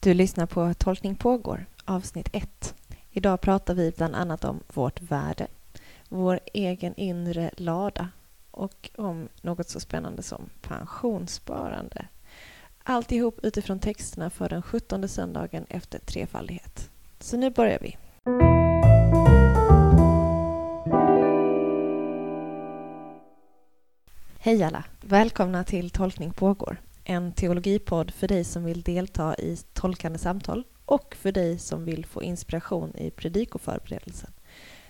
Du lyssnar på Tolkning pågår, avsnitt 1. Idag pratar vi bland annat om vårt värde, vår egen inre lada och om något så spännande som pensionssparande. Alltihop utifrån texterna för den 17 söndagen efter trefaldighet. Så nu börjar vi. Hej alla! Välkomna till Tolkning pågår. En teologipodd för dig som vill delta i tolkande samtal och för dig som vill få inspiration i predikoförberedelsen.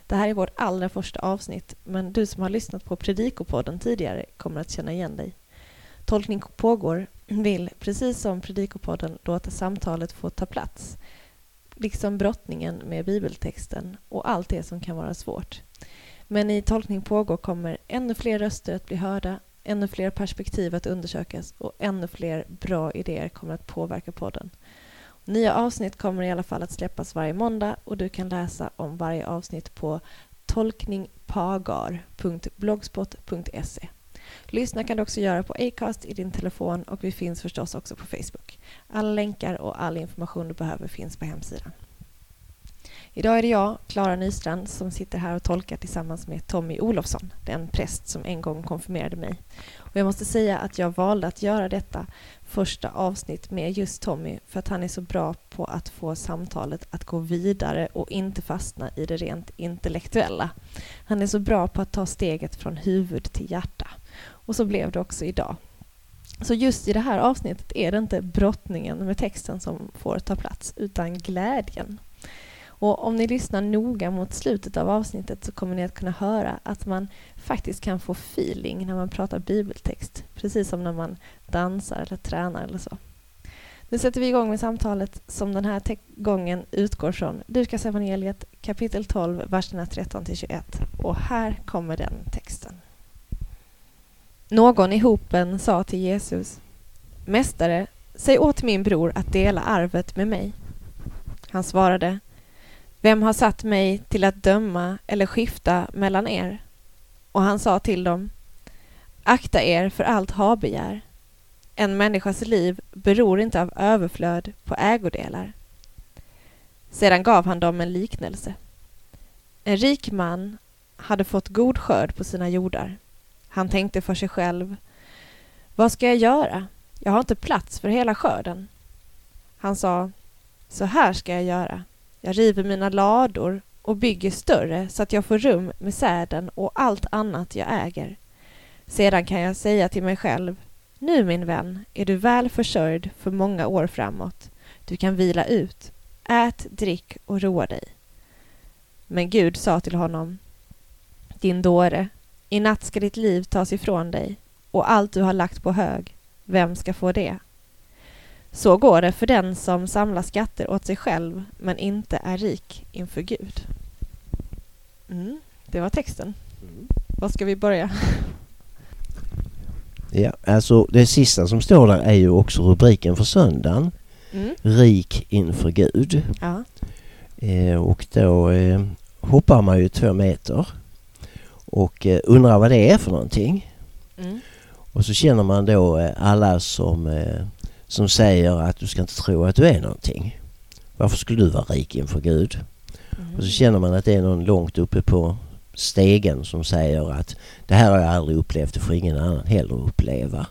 Det här är vårt allra första avsnitt, men du som har lyssnat på Predikopodden tidigare kommer att känna igen dig. Tolkning pågår vill, precis som Predikopodden, låta samtalet få ta plats, liksom brottningen med bibeltexten och allt det som kan vara svårt. Men i Tolkning pågår kommer ännu fler röster att bli hörda, ännu fler perspektiv att undersökas och ännu fler bra idéer kommer att påverka podden. Nya avsnitt kommer i alla fall att släppas varje måndag och du kan läsa om varje avsnitt på tolkningpagar.blogspot.se. Lyssna kan du också göra på Acast i din telefon och vi finns förstås också på Facebook. Alla länkar och all information du behöver finns på hemsidan. Idag är det jag, Klara Nystrand, som sitter här och tolkar tillsammans med Tommy Olofsson, den präst som en gång konfirmerade mig. Och jag måste säga att jag valde att göra detta första avsnitt med just Tommy för att han är så bra på att få samtalet att gå vidare och inte fastna i det rent intellektuella. Han är så bra på att ta steget från huvud till hjärta. Och så blev det också idag. Så just i det här avsnittet är det inte brottningen med texten som får ta plats, utan glädjen. Och om ni lyssnar noga mot slutet av avsnittet så kommer ni att kunna höra att man faktiskt kan få feeling när man pratar bibeltext, precis som när man dansar eller tränar eller så. Nu sätter vi igång med samtalet som den här gången utgår från Lukas evangeliet kapitel 12, verserna 13 21. Och här kommer den texten. Någon i hopen sa till Jesus Mästare, säg åt min bror att dela arvet med mig. Han svarade vem har satt mig till att döma eller skifta mellan er? Och han sa till dem, akta er för allt habegär. En människas liv beror inte av överflöd på ägodelar. Sedan gav han dem en liknelse. En rik man hade fått god skörd på sina jordar. Han tänkte för sig själv, vad ska jag göra? Jag har inte plats för hela skörden. Han sa, så här ska jag göra. Jag river mina lador och bygger större så att jag får rum med säden och allt annat jag äger. Sedan kan jag säga till mig själv Nu min vän är du väl försörjd för många år framåt. Du kan vila ut. Ät, drick och roa dig. Men Gud sa till honom Din dåre, i natt ska ditt liv tas ifrån dig och allt du har lagt på hög, vem ska få det? Så går det för den som samlar skatter åt sig själv men inte är rik inför Gud. Mm, det var texten. Mm. Var ska vi börja? Ja, alltså det sista som står där är ju också rubriken för söndagen. Mm. Rik inför Gud. Ja. Eh, och då eh, hoppar man ju två meter och eh, undrar vad det är för någonting. Mm. Och så känner man då eh, alla som eh, som säger att du ska inte tro att du är någonting. Varför skulle du vara rik inför Gud? Mm. Och så känner man att det är någon långt uppe på stegen som säger att det här har jag aldrig upplevt, det får ingen annan heller uppleva.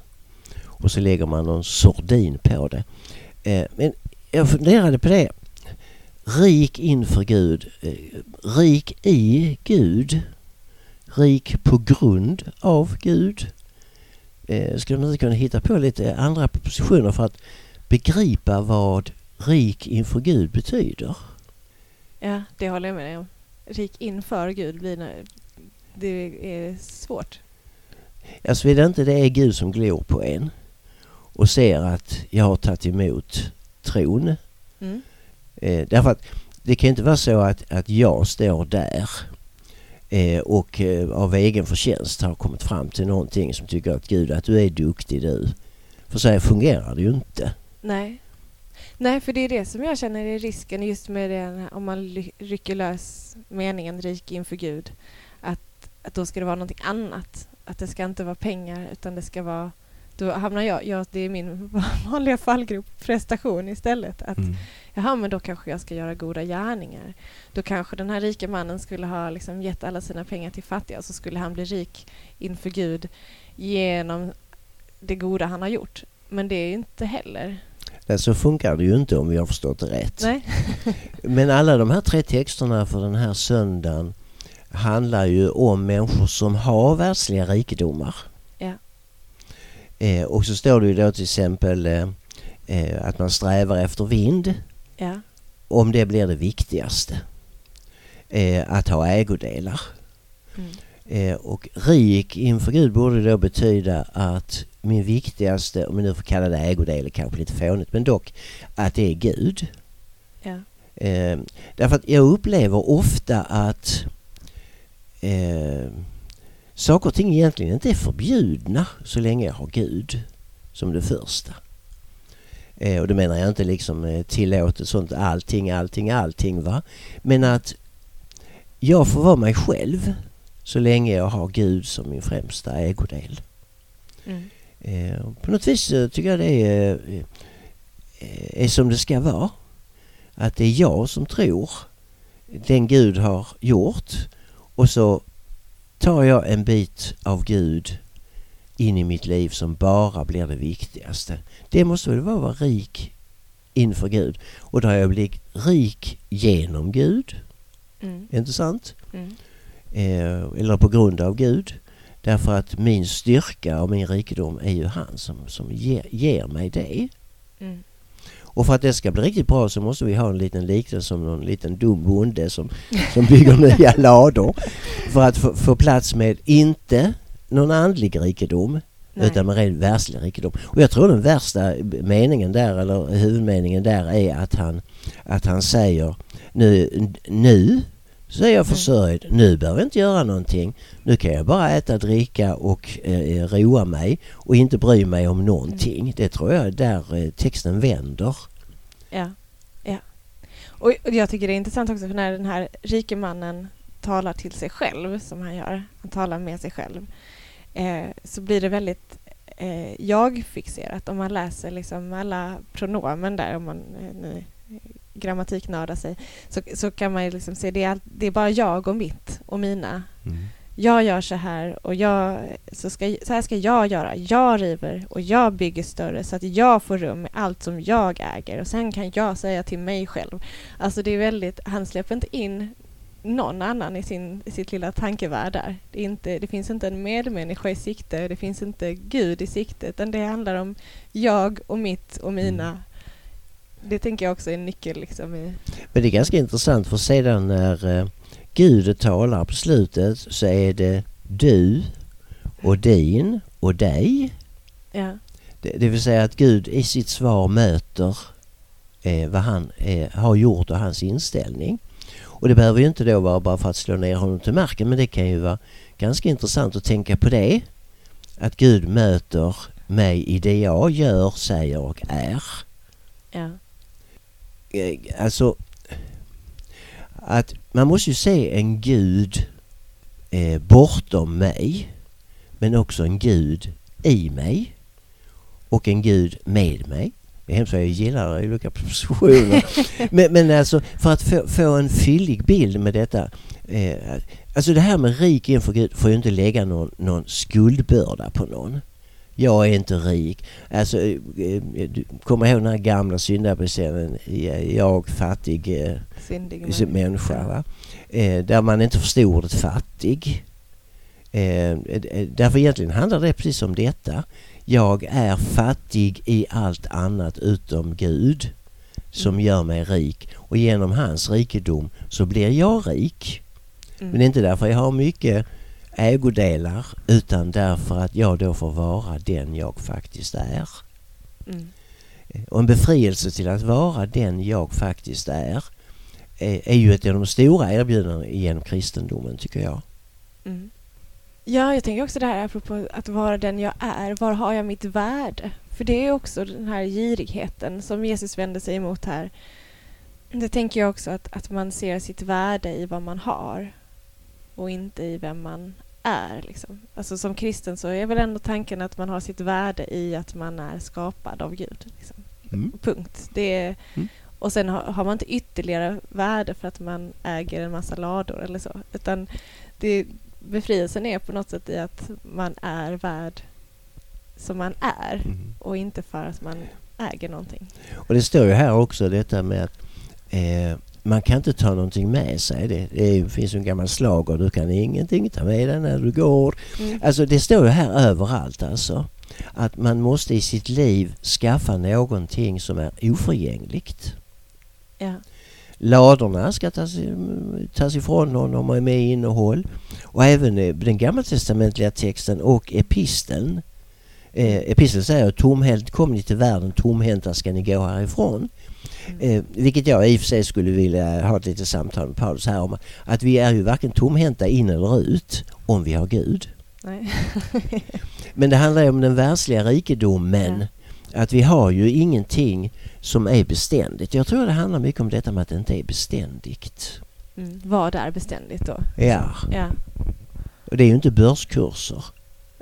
Och så lägger man någon sordin på det. Eh, men jag funderade på det. Rik inför Gud. Eh, rik i Gud. Rik på grund av Gud eh, skulle man inte kunna hitta på lite andra propositioner för att begripa vad rik inför Gud betyder? Ja, det håller jag med dig om. Rik inför Gud blir det är svårt. Ja, såvida inte det är Gud som glor på en och ser att jag har tagit emot tron. Mm. Eh, därför att det kan inte vara så att, att jag står där eh, och eh, av egen förtjänst har kommit fram till någonting som tycker att Gud att du är duktig du. För så här fungerar det ju inte. Nej. Nej, för det är det som jag känner är risken just med det om man rycker lös meningen rik inför Gud. Att, att då ska det vara någonting annat. Att det ska inte vara pengar utan det ska vara då hamnar jag, jag, det är min vanliga fallgrop, prestation istället. Att, mm. Jaha, men då kanske jag ska göra goda gärningar. Då kanske den här rika mannen skulle ha liksom gett alla sina pengar till fattiga, så skulle han bli rik inför Gud genom det goda han har gjort. Men det är inte heller. Nej, så funkar det ju inte om vi har förstått det rätt. Men alla de här tre texterna för den här söndagen handlar ju om människor som har världsliga rikedomar. Eh, och så står det ju då till exempel eh, eh, att man strävar efter vind. Ja. Om det blir det viktigaste. Eh, att ha ägodelar. Mm. Eh, och rik inför Gud borde då betyda att min viktigaste, om vi nu får kalla det ägodel, kanske lite fånigt, men dock att det är Gud. Ja. Eh, därför att jag upplever ofta att saker och ting egentligen inte är förbjudna så länge jag har Gud som det första. Eh, och det menar jag inte liksom eh, tillåtet sånt allting, allting, allting va. Men att jag får vara mig själv så länge jag har Gud som min främsta ägodel. Mm. Eh, på något vis tycker jag det är, eh, är som det ska vara. Att det är jag som tror den Gud har gjort och så tar jag en bit av Gud in i mitt liv som bara blir det viktigaste. Det måste väl vara att vara rik inför Gud. Och då har jag blivit rik genom Gud. Mm. Inte sant? Mm. Eh, eller på grund av Gud. Därför att min styrka och min rikedom är ju han som, som ger, ger mig det. Mm. Och för att det ska bli riktigt bra så måste vi ha en liten liknelse som någon liten dum bonde som, som bygger nya lador. För att få, få plats med inte någon andlig rikedom Nej. utan med ren världslig rikedom. Och jag tror den värsta meningen där, eller huvudmeningen där är att han, att han säger nu, nu så är jag mm. försörjd. Nu behöver jag inte göra någonting. Nu kan jag bara äta, dricka och eh, roa mig och inte bry mig om någonting. Mm. Det tror jag är där eh, texten vänder. Ja, ja. Och jag tycker det är intressant också för när den här rike mannen talar till sig själv som han gör, han talar med sig själv, eh, så blir det väldigt eh, jag-fixerat om man läser liksom alla pronomen där, om man eh, nu grammatiknördar sig, så, så kan man liksom se det är, det är bara jag och mitt och mina. Mm. Jag gör så här och jag, så, ska, så här ska jag göra. Jag river och jag bygger större så att jag får rum med allt som jag äger och sen kan jag säga till mig själv. Alltså det är väldigt, han släpper inte in någon annan i, sin, i sitt lilla tankevärld där. Det, inte, det finns inte en medmänniska i sikte, det finns inte Gud i sikte, utan det handlar om jag och mitt och mina mm det tänker jag också är en nyckel. Liksom. Men det är ganska intressant för sedan när eh, Gud talar på slutet så är det du och din och dig. Ja. Det, det vill säga att Gud i sitt svar möter eh, vad han eh, har gjort och hans inställning. Och det behöver ju inte då vara bara för att slå ner honom till marken men det kan ju vara ganska intressant att tänka på det. Att Gud möter mig i det jag gör, säger och är. Ja. Eh, alltså att man måste ju se en gud eh, bortom mig men också en gud i mig och en gud med mig. Det är hemskt vad jag gillar olika propositioner. men, men alltså för att få, få, en fyllig bild med detta. Eh, alltså det här med rik inför Gud får ju inte lägga någon, någon skuldbörda på någon jag är inte rik. Alltså, eh, eh, du kommer ihåg den här gamla syndabestämmelsen, jag fattig eh, Syndig människa. Va? Där man inte förstod ordet fattig. Därför egentligen handlar det precis om detta. Jag är fattig i allt annat utom Gud som mm. gör mig rik och genom hans rikedom så blir jag rik. Mm. Men det är inte därför jag har mycket ägodelar utan därför att jag då får vara den jag faktiskt är. Mm. Och en befrielse till att vara den jag faktiskt är är, ju ett av de stora erbjudandena genom kristendomen tycker jag. Mm. Ja, jag tänker också det här apropå att vara den jag är. Var har jag mitt värde? För det är också den här girigheten som Jesus vänder sig emot här. Det tänker jag också att, att man ser sitt värde i vad man har och inte i vem man är. Liksom. Alltså som kristen så är väl ändå tanken att man har sitt värde i att man är skapad av Gud. Liksom. Mm. Punkt. Det är, mm. Och sen har, har, man inte ytterligare värde för att man äger en massa lador eller så. Utan det, befrielsen är på något sätt i att man är värd som man är mm. och inte för att man äger någonting. Och det står ju här också detta med att eh, man kan inte ta någonting med sig. Det, det finns en gammal slag och du kan ingenting ta med dig när du går. Mm. Alltså det står ju här överallt alltså. Att man måste i sitt liv skaffa någonting som är oförgängligt. Ja. Ladorna ska tas, tas ifrån honom med innehåll. Och även den gammaltestamentliga texten och episteln. Eh, episteln säger tomhänt kom ni till världen, tomhänta ska ni gå härifrån. Eh, vilket jag i och för sig skulle vilja ha ett litet samtal med Paulus här om. Att vi är ju varken tomhänta in eller ut om vi har Gud. Men det handlar ju om den världsliga rikedomen. Ja. Att vi har ju ingenting som är beständigt. Jag tror det handlar mycket om detta med att det inte är beständigt. Mm. Vad är beständigt då? Ja. ja. Och det är ju inte börskurser.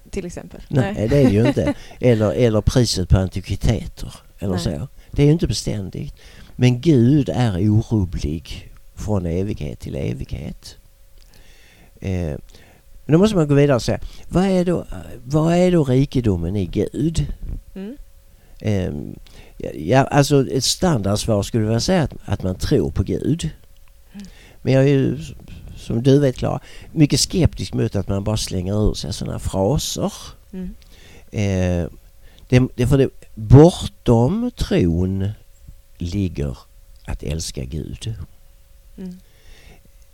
Till exempel? Nej, Nej. det är det ju inte. Eller, eller priset på antikviteter. Eller Nej. så. Det är ju inte beständigt. Men Gud är orubblig från evighet till evighet. Eh, men då måste man gå vidare och säga, vad är då, vad är då rikedomen i Gud? Mm. Um, ja, alltså ett standardsvar skulle jag säga att, att man tror på Gud. Mm. Men jag är ju, som du vet Klara, mycket skeptisk mot att man bara slänger ur sig sådana fraser. Mm. Uh, det, det, för det, bortom tron ligger att älska Gud. Mm.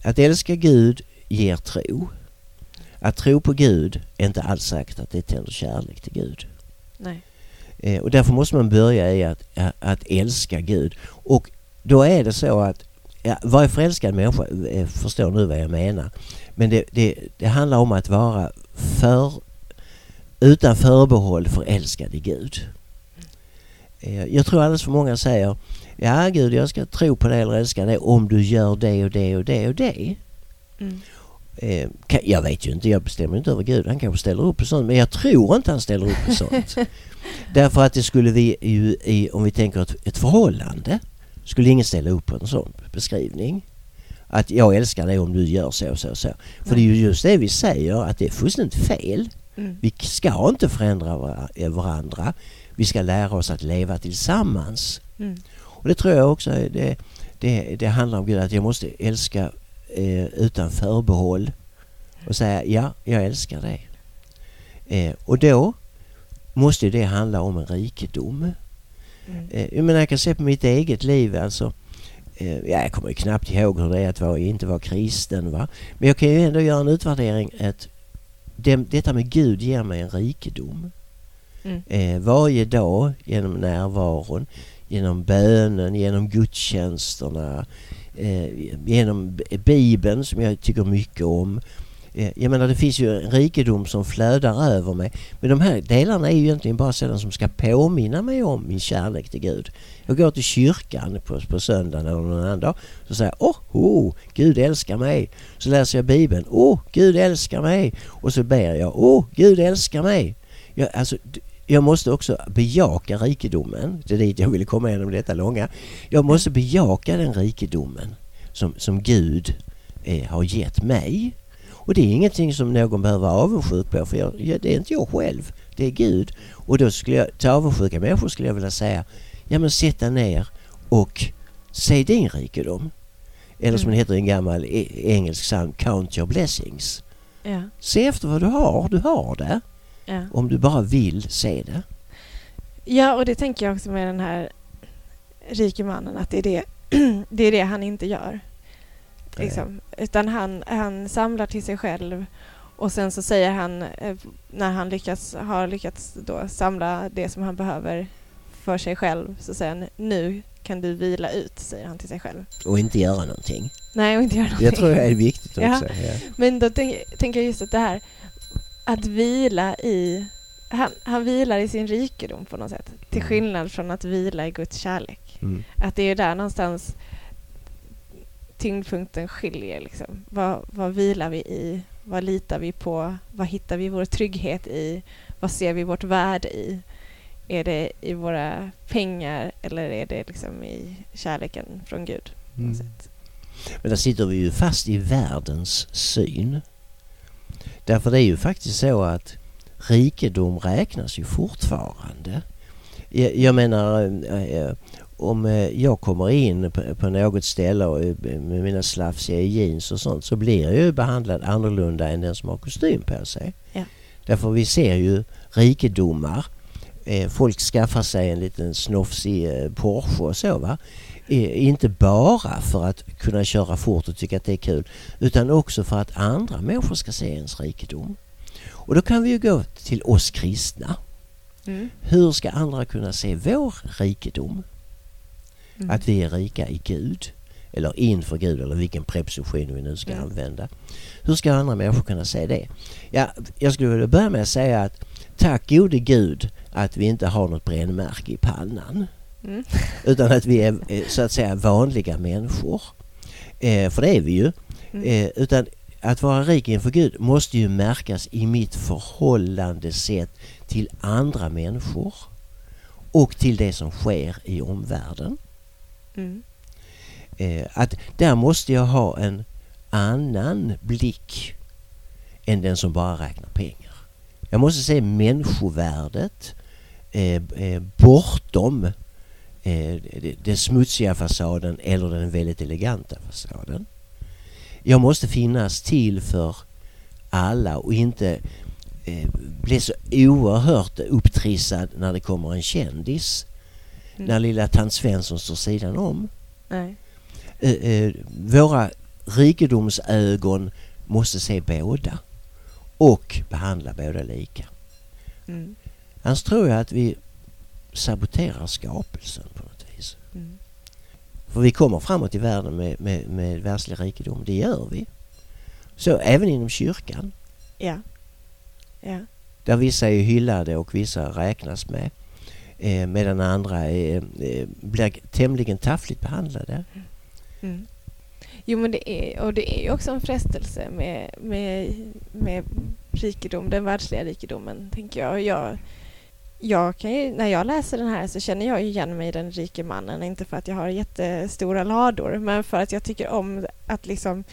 Att älska Gud ger tro. Att tro på Gud är inte alls säkert att det tänder kärlek till Gud. Nej. Eh, och därför måste man börja i att, att älska Gud. Och då är det så att ja, varje förälskad människa eh, förstår nu vad jag menar. Men det, det, det handlar om att vara för, utan förbehåll förälskad i Gud. Eh, jag tror alldeles för många säger Ja Gud jag ska tro på dig eller älska dig om du gör det och det och det och det. Mm. Eh, jag vet ju inte, jag bestämmer inte över Gud. Han kanske ställer upp på sånt. Men jag tror inte han ställer upp på sånt. Därför att det skulle vi ju, i, om vi tänker ett, ett förhållande, skulle ingen ställa upp på en sån beskrivning. Att jag älskar dig om du gör så och så och så. För det är ju just det vi säger, att det är fullständigt fel. Mm. Vi ska inte förändra varandra. Vi ska lära oss att leva tillsammans. Mm. Och det tror jag också det, det, det handlar om Gud, att jag måste älska eh, utan förbehåll och säga ja, jag älskar dig. Eh, och då måste det handla om en rikedom. Mm. Eh, jag menar jag kan se på mitt eget liv alltså. Eh, ja, jag kommer knappt ihåg hur det är att vara, inte vara kristen va. Men jag kan ju ändå göra en utvärdering att det, detta med Gud ger mig en rikedom. Mm. Eh, varje dag genom närvaron, genom bönen, genom gudstjänsterna, eh, genom Bibeln som jag tycker mycket om. Eh, jag menar det finns ju en rikedom som flödar över mig. Men de här delarna är ju egentligen bara sådana som ska påminna mig om min kärlek till Gud. Jag går till kyrkan på, på söndagen eller någon annan dag. Så säger jag, oh, oh, Gud älskar mig. Så läser jag Bibeln, åh, oh, Gud älskar mig. Och så ber jag, åh, oh, Gud älskar mig. Jag, alltså, jag måste också bejaka rikedomen. Det är dit jag ville komma genom detta långa. Jag måste bejaka den rikedomen som, som Gud eh, har gett mig. Och det är ingenting som någon behöver vara avundsjuk på för jag, det är inte jag själv. Det är Gud. Och då skulle jag, till avundsjuka människor skulle jag vilja säga Ja men sätt dig ner och se din rikedom. Eller som mm. det heter i en gammal e, engelsk psalm, Count your blessings. Ja. Se efter vad du har. Du har det. Ja. Om du bara vill se det. Ja, och det tänker jag också med den här rike mannen, att det är det, det, är det han inte gör. Liksom. Utan han, han samlar till sig själv och sen så säger han, eh, när han lyckas, har lyckats då samla det som han behöver för sig själv, så säger han nu kan du vila ut, säger han till sig själv. Och inte göra någonting. Nej, och inte göra någonting. Jag tror det är viktigt också. Ja. Ja. Men då tänker jag just att det här att vila i... Han, han vilar i sin rikedom på något sätt. Till mm. skillnad från att vila i Guds kärlek. Mm. Att det är där någonstans tyngdpunkten skiljer. Liksom. Vad, vad vilar vi i? vad litar vi på? Vad hittar vi vår trygghet i? Vad ser vi vårt värde i? Är det i våra pengar eller är det liksom i kärleken från Gud? Mm. Men där sitter vi ju fast i världens syn. Därför det är ju faktiskt så att rikedom räknas ju fortfarande. Jag, jag menar eh, om eh, jag kommer in på något ställe med mina slafsiga jeans och sånt så blir jag ju behandlad annorlunda än den som har kostym på sig. Ja. Därför vi ser ju rikedomar. Eh, folk skaffar sig en liten snofsig Porsche och så va. Inte bara för att kunna köra fort och tycka att det är kul utan också för att andra människor ska se ens rikedom. Och då kan vi ju gå till oss kristna. Mm. Hur ska andra kunna se vår rikedom? Mm. Att vi är rika i Gud eller inför Gud eller vilken preposition vi nu ska mm. använda. Hur ska andra människor kunna se det? Ja, jag skulle vilja börja med att säga att tack gode Gud att vi inte har något brännmärke i pannan. Mm. Utan att vi är eh, så att säga vanliga människor. Eh, för det är vi ju. Mm. Eh, utan att vara rik inför Gud måste ju märkas i mitt förhållande sett till andra människor och till det som sker i omvärlden. Mm. Eh, att där måste jag ha en annan blick än den som bara räknar pengar. Jag måste se människovärdet eh, eh, bortom eh, den smutsiga fasaden eller den väldigt eleganta fasaden. Jag måste finnas till för alla och inte eh, bli så oerhört upptrissad när det kommer en kändis. Mm. När lilla tant Svensson står sidan om. Nej. Eh, eh, våra rikedomsögon måste se båda och behandla båda lika. Mm. Annars tror jag att vi saboterar skapelsen på något vis. Mm. För vi kommer framåt i världen med, med, med världslig rikedom. Det gör vi. Så även inom kyrkan. Ja. ja. Där vissa är hyllade och vissa räknas med. Eh, medan andra eh, blir tämligen taffligt behandlade. Mm. Jo men det är, och det är ju också en frestelse med, med, med rikedom, den världsliga rikedomen, tänker jag. jag jag kan ju, när jag läser den här så känner jag igen mig i den rike mannen, inte för att jag har jättestora lador, men för att jag tycker om att liksom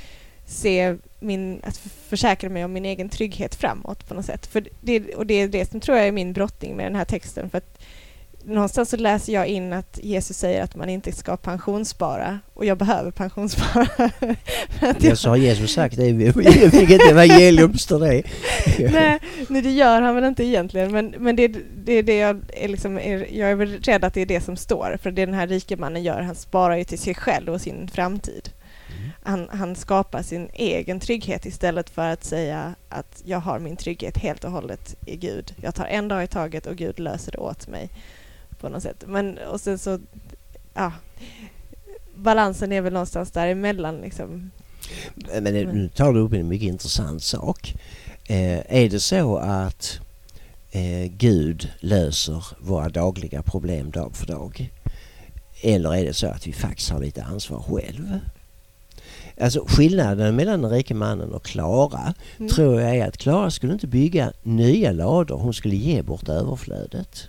se min, att försäkra mig om min egen trygghet framåt på något sätt. För det, och det är det som tror jag är min brottning med den här texten, för att någonstans så läser jag in att Jesus säger att man inte ska pensionsspara och jag behöver pensionsspara. det så har Jesus sagt det, vilket evangelium står det nej, nej, det gör han väl inte egentligen, men, men det, det det jag är, liksom, jag är väl rädd att det är det som står, för det den här rike mannen gör, han sparar ju till sig själv och sin framtid. Mm. Han, han, skapar sin egen trygghet istället för att säga att jag har min trygghet helt och hållet i Gud. Jag tar en dag i taget och Gud löser det åt mig på något sätt. Men och sen så, ja, balansen är väl någonstans däremellan liksom. Men nu tar du upp en mycket intressant sak. Eh, är det så att eh, Gud löser våra dagliga problem dag för dag? Eller är det så att vi faktiskt har lite ansvar själv? Alltså skillnaden mellan den rike mannen och Klara mm. tror jag är att Klara skulle inte bygga nya lador, hon skulle ge bort överflödet.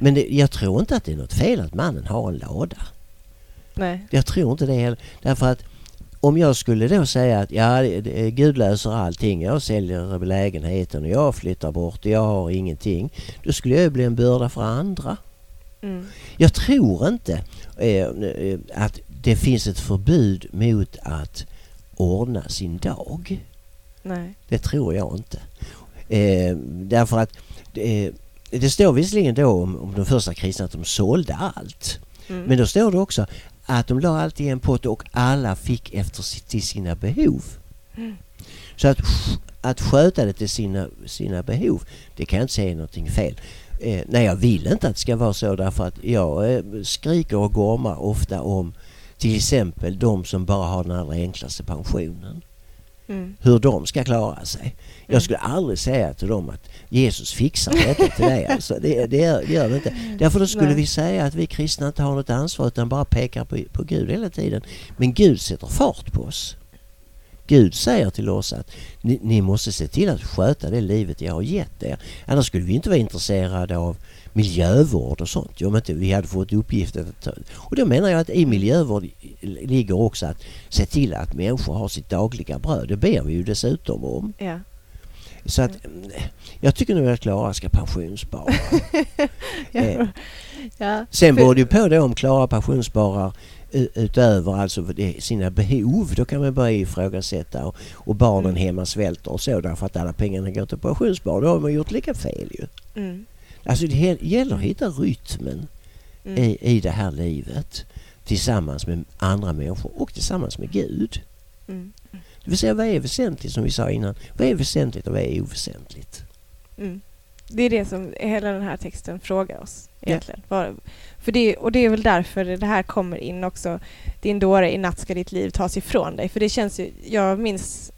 Men det, jag tror inte att det är något fel att mannen har en låda. Nej. Jag tror inte det heller. Därför att om jag skulle då säga att ja, Gud löser allting. Jag säljer lägenheten och jag flyttar bort och jag har ingenting. Då skulle jag bli en börda för andra. Mm. Jag tror inte eh, att det finns ett förbud mot att ordna sin dag. Nej. Det tror jag inte. Eh, därför att eh, det står visserligen då om, om de första kristna att de sålde allt. Mm. Men då står det också att de la allt i en pott och alla fick efter till sina behov. Mm. Så att, att sköta det till sina, sina behov, det kan jag inte säga någonting fel. Eh, nej, jag vill inte att det ska vara så därför att jag eh, skriker och gormar ofta om till exempel de som bara har den allra enklaste pensionen. Mm. Hur de ska klara sig. Jag mm. skulle aldrig säga till dem att Jesus fixar detta till dig. Alltså, det, det, det gör det inte. Därför då skulle vi säga att vi kristna inte har något ansvar utan bara pekar på, på Gud hela tiden. Men Gud sätter fart på oss. Gud säger till oss att ni, ni, måste se till att sköta det livet jag har gett er. Annars skulle vi inte vara intresserade av miljövård och sånt. Om inte vi hade fått uppgiften att ta. Och då menar jag att i miljövård ligger också att se till att människor har sitt dagliga bröd. Det ber vi ju dessutom om. Ja. Så att jag tycker nog att Klara ska pensionsspara. ja. Eh, ja. Sen beror det ju på då om Klara pensionssparar utöver alltså sina behov. Då kan man börja ifrågasätta och, och barnen mm. hemma svälter och så därför att alla pengarna går till pensionsspar. Då har man gjort lika fel ju. Mm. Alltså det gäller att hitta rytmen mm. i, i det här livet tillsammans med andra människor och tillsammans med Gud. Mm. Det vill säga vad är väsentligt som vi sa innan? Vad är väsentligt och vad är oväsentligt? Mm. Det är det som hela den här texten frågar oss egentligen. Ja. För det, och det är väl därför det här kommer in också. Din dåre, i natt ska ditt liv tas ifrån dig. För det känns ju, jag minns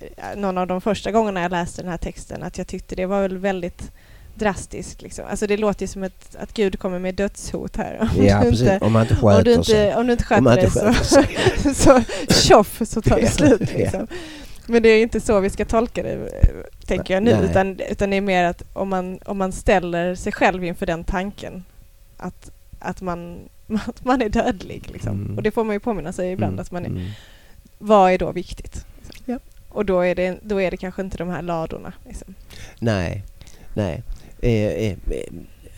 eh, någon av de första gångerna jag läste den här texten att jag tyckte det var väl väldigt drastiskt. Liksom. Alltså det låter ju som ett, att Gud kommer med dödshot här. Om ja, precis. Inte, om man inte sköter om du inte, sig. Om du inte sköter dig så, så tjoff så tar det slut. Liksom. Men det är inte så vi ska tolka det, tänker jag nu. Utan, utan det är mer att om man, om man ställer sig själv inför den tanken att, att, man, att man är dödlig. Liksom. Mm. Och det får man ju påminna sig ibland. Mm. Att man är, mm. Vad är då viktigt? Liksom. Ja. Och då är, det, då är det kanske inte de här ladorna. Liksom. Nej, nej. Eh, eh,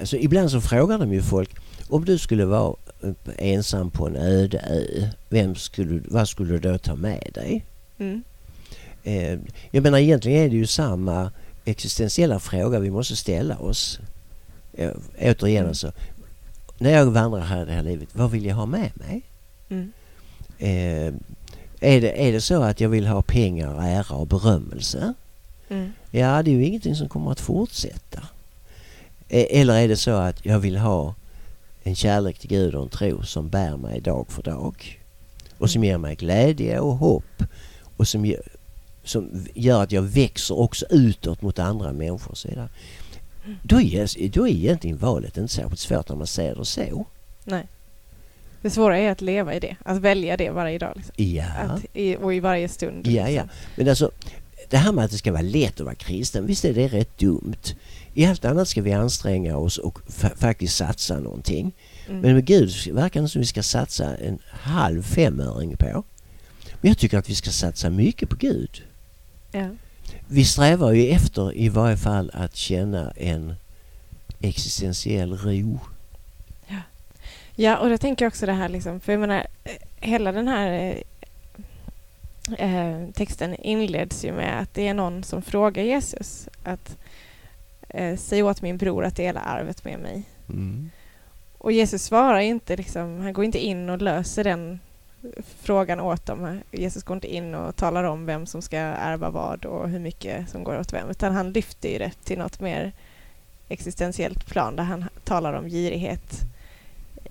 alltså ibland så frågar de ju folk om du skulle vara ensam på en öde ö, vem skulle, vad skulle du då ta med dig? Mm. Eh, jag menar egentligen är det ju samma existentiella fråga vi måste ställa oss. Eh, återigen mm. alltså, när jag vandrar här i det här livet, vad vill jag ha med mig? Mm. Eh, är, det, är det så att jag vill ha pengar, ära och berömmelse? Mm. Ja, det är ju ingenting som kommer att fortsätta. Eh, eller är det så att jag vill ha en kärlek till Gud och en tro som bär mig dag för dag och som ger mig glädje och hopp och som som gör att jag växer också utåt mot andra människor. Så där. Då, är, då är egentligen valet inte särskilt svårt när man ser det så. Nej. Det svåra är att leva i det, att välja det varje dag. Liksom. Ja. Att, och i varje stund. Ja, liksom. ja. Men alltså, det här med att det ska vara lätt att vara kristen, visst är det rätt dumt. I allt annat ska vi anstränga oss och faktiskt satsa någonting. Mm. Men med Gud verkar det som vi ska satsa en halv femöring på. Men jag tycker att vi ska satsa mycket på Gud. Ja. Vi strävar ju efter i varje fall att känna en existentiell ro. Ja, ja och jag tänker också det här liksom, för jag menar hela den här eh, eh, texten inleds ju med att det är någon som frågar Jesus att eh, säg åt min bror att dela arvet med mig. Mm. Och Jesus svarar inte liksom, han går inte in och löser den frågan åt dem. Jesus går inte in och talar om vem som ska ärva vad och hur mycket som går åt vem, utan han lyfter ju det till något mer existentiellt plan där han talar om girighet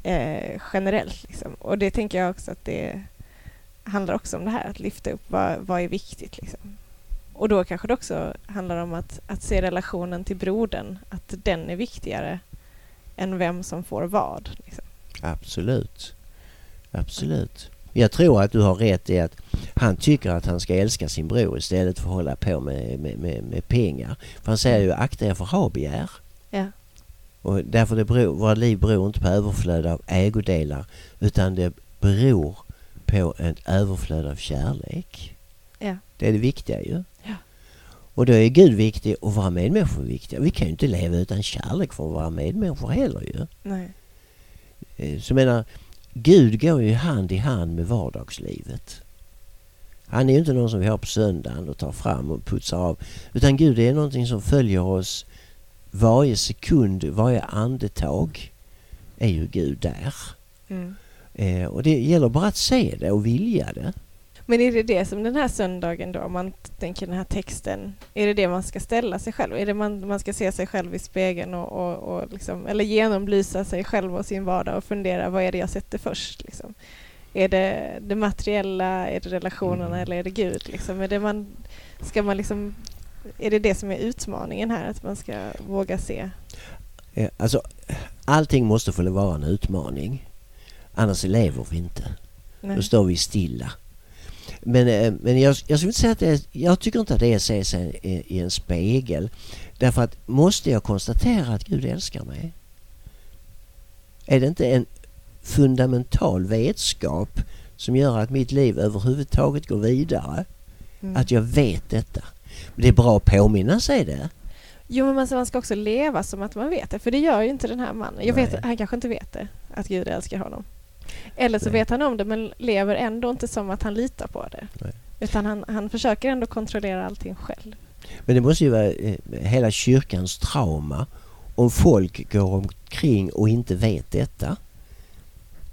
eh, generellt. Liksom. Och det tänker jag också att det handlar också om det här, att lyfta upp vad, vad är viktigt. Liksom. Och då kanske det också handlar om att, att se relationen till brodern, att den är viktigare än vem som får vad. Liksom. Absolut. Absolut. Jag tror att du har rätt i att han tycker att han ska älska sin bror istället för att hålla på med, med, med, med pengar. För han säger ju akta er för habegär. Ja. Och därför det beror, våra liv beror inte på överflöd av ägodelar utan det beror på ett överflöd av kärlek. Ja. Det är det viktiga ju. Och då är Gud viktig och våra medmänniskor viktiga. Vi kan ju inte leva utan kärlek från våra medmänniskor heller ju. Nej. Eh, så jag menar, Gud går ju hand i hand med vardagslivet. Han är ju inte någon som vi har på söndagen och tar fram och putsar av. Utan Gud är någonting som följer oss varje sekund, varje andetag är ju Gud där. Mm. Eh, och det gäller bara att se det och vilja det. Men är det det som den här söndagen då, om man tänker den här texten, är det det man ska ställa sig själv? Är det man, man ska se sig själv i spegeln och, och, och liksom, eller genomblysa sig själv och sin vardag och fundera vad är det jag sätter först? Liksom? Är det det materiella, är det relationerna mm. eller är det Gud? Liksom? Är, det man, ska man liksom, är det det som är utmaningen här, att man ska våga se? Alltså, allting måste få vara en utmaning. Annars lever vi inte. Nej. Då står vi stilla. Men, eh, men jag, jag skulle inte säga att det är, jag tycker inte att det är att se sig i, i en spegel. Därför att måste jag konstatera att Gud älskar mig? Är det inte en fundamental vetskap som gör att mitt liv överhuvudtaget går vidare? Mm. Att jag vet detta. Det är bra att påminna sig det. Jo, men man ska också leva som att man vet det, för det gör ju inte den här mannen. Jag vet, han kanske inte vet det, att Gud älskar honom. Eller så Nej. vet han om det, men lever ändå inte som att han litar på det. Nej. Utan han, han försöker ändå kontrollera allting själv. Men det måste ju vara eh, hela kyrkans trauma om folk går omkring och inte vet detta.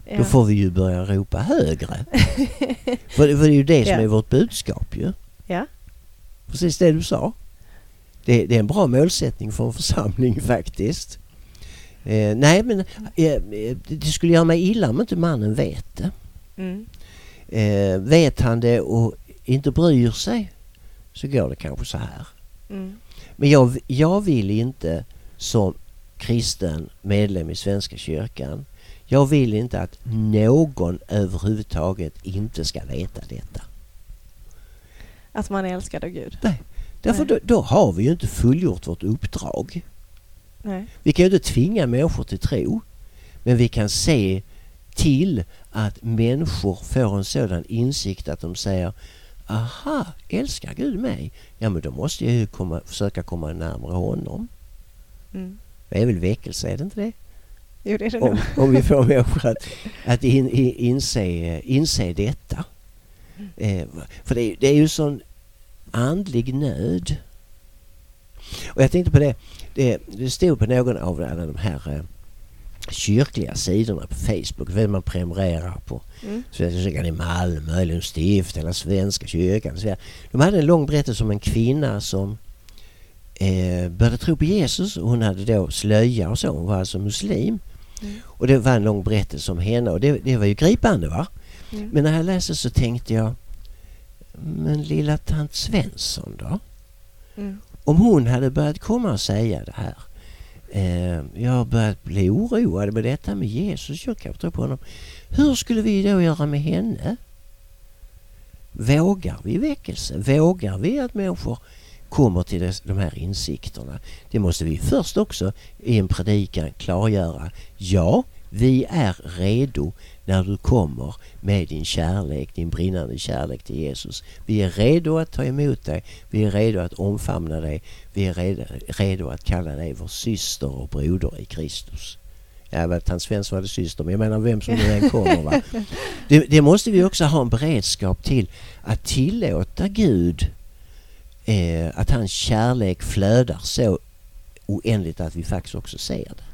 Ja. Då får vi ju börja ropa högre. för, för det är ju det som ja. är vårt budskap ju. Ja. Precis det du sa. Det, det, är en bra målsättning för en församling faktiskt. Eh, nej men eh, det skulle göra mig illa om inte mannen vet det. Mm. Eh, vet han det och inte bryr sig så går det kanske så här. Mm. Men jag, jag vill inte som kristen medlem i Svenska kyrkan jag vill inte att någon överhuvudtaget inte ska veta detta. Att man är älskad av Gud? Nej, därför Nej. Då, då, har vi ju inte fullgjort vårt uppdrag. Nej. Vi kan ju inte tvinga människor till tro. Men vi kan se till att människor får en sådan insikt att de säger Aha, älskar Gud mig? Ja men då måste jag ju komma, försöka komma närmare honom. Mm. Det är väl väckelse, är det inte det? Jo, det är det om, om vi får människor att, att in, in, inse, inse detta. Mm. Eh, för det, det är ju sån andlig nöd. Och jag tänkte på det, det, det stod på någon av de här eh, kyrkliga sidorna på Facebook, vem man prenumererar på. Mm. Svenska kyrkan i Malmö, eller stift, eller Svenska kyrkan. Så de hade en lång berättelse om en kvinna som eh, började tro på Jesus. Hon hade då slöja och så, hon var alltså muslim. Mm. Och det var en lång berättelse om henne och det, det var ju gripande va. Mm. Men när jag läste så tänkte jag, men lilla tant Svensson då? Mm. Om hon hade börjat komma och säga det här. Eh, jag har börjat bli oroad med detta med Jesus. Jag kan tro på honom. Hur skulle vi då göra med henne? Vågar vi väckelse? Vågar vi att människor kommer till de här insikterna? Det måste vi först också i en predikan klargöra. Ja, vi är redo när du kommer med din kärlek, din brinnande kärlek till Jesus. Vi är redo att ta emot dig. Vi är redo att omfamna dig. Vi är redo, redo att kalla dig vår syster och broder i Kristus. Ja, vet hans Svensson hade syster, men jag menar vem som nu än kommer. Va? Det, det, måste vi också ha en beredskap till att tillåta Gud eh, att hans kärlek flödar så oändligt att vi faktiskt också ser det.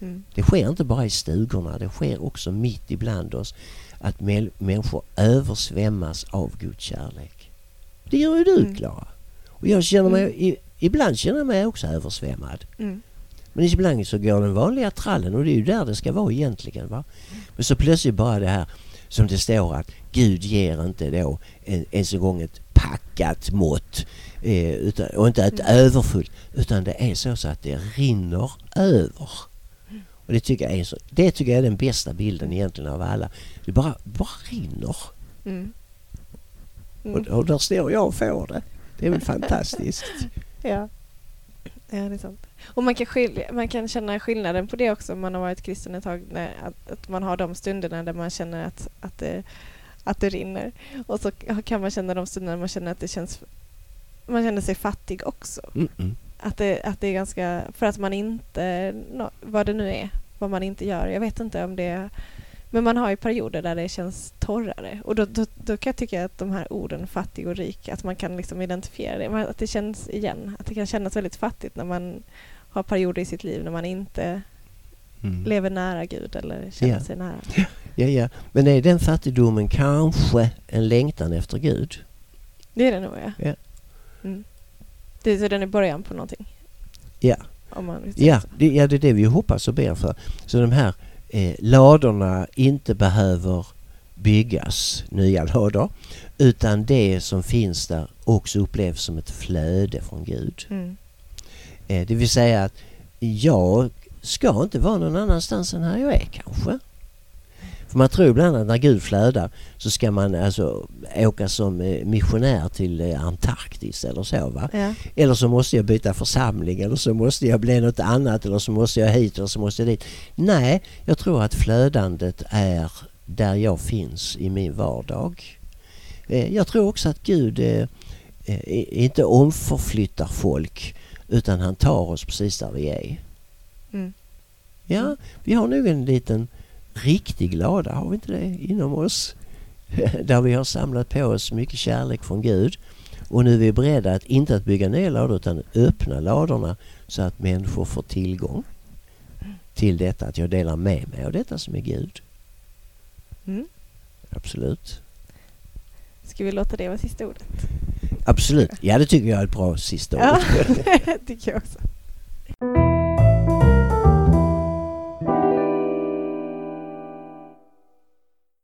Mm. Det sker inte bara i stugorna, det sker också mitt ibland oss att människor översvämmas av Guds kärlek. Det gör ju du mm. Klara. Och jag känner mig, mm. i, ibland känner jag mig också översvämmad. Mm. Men ibland så går den vanliga trallen och det är ju där det ska vara egentligen. Va? Men så plötsligt bara det här som det står att Gud ger inte då ens en gång ett packat mått eh, utan, och inte ett mm. överfullt utan det är så, så att det rinner över. Och det tycker, jag är så, det tycker jag är den bästa bilden egentligen av alla. Det bara, bara rinner. Mm. Mm. Och, och där står jag och får det. Det är väl fantastiskt. ja. ja, det är sant. Och man kan, skilja, man kan känna skillnaden på det också om man har varit kristen ett tag. När, att, att man har de stunderna där man känner att, att, det, att det rinner. Och så kan man känna de stunderna man känner att det känns... Man känner sig fattig också. Mm -mm. Att det, att det är ganska... För att man inte... Vad det nu är, vad man inte gör. Jag vet inte om det... Men man har ju perioder där det känns torrare. Och då, då, då kan jag tycka att de här orden fattig och rik, att man kan liksom identifiera det. Att det känns igen. Att det kan kännas väldigt fattigt när man har perioder i sitt liv när man inte mm. lever nära Gud eller känner ja. sig nära. Ja, ja. Men är den fattigdomen kanske en längtan efter Gud? Det är det nog, ja. ja. Mm. Det är så den är början på någonting. Ja. ja, det, ja, det är det vi hoppas och ber för. Så de här eh, ladorna inte behöver byggas, nya lador, utan det som finns där också upplevs som ett flöde från Gud. Mm. Eh, det vill säga att jag ska inte vara någon annanstans än här jag är kanske. För man tror ibland att när Gud flödar så ska man alltså åka som eh, missionär till eh, Antarktis eller så va. Ja. Eller så måste jag byta församling eller så måste jag bli något annat eller så måste jag hit eller så måste jag dit. Nej, jag tror att flödandet är där jag finns i min vardag. Eh, jag tror också att Gud inte omförflyttar folk utan han tar oss precis där vi är. Mm. Ja, vi har nog en liten riktig lada, har vi inte det, inom oss? Där vi har samlat på oss mycket kärlek från Gud. Och nu är vi beredda att inte att bygga nya lador utan öppna ladorna så att människor får tillgång till detta, att jag delar med mig av detta som är Gud. Mm. Absolut. Ska vi låta det vara sista ordet? Absolut. Ja, det tycker jag är ett bra sista ord. Ja, det tycker jag också.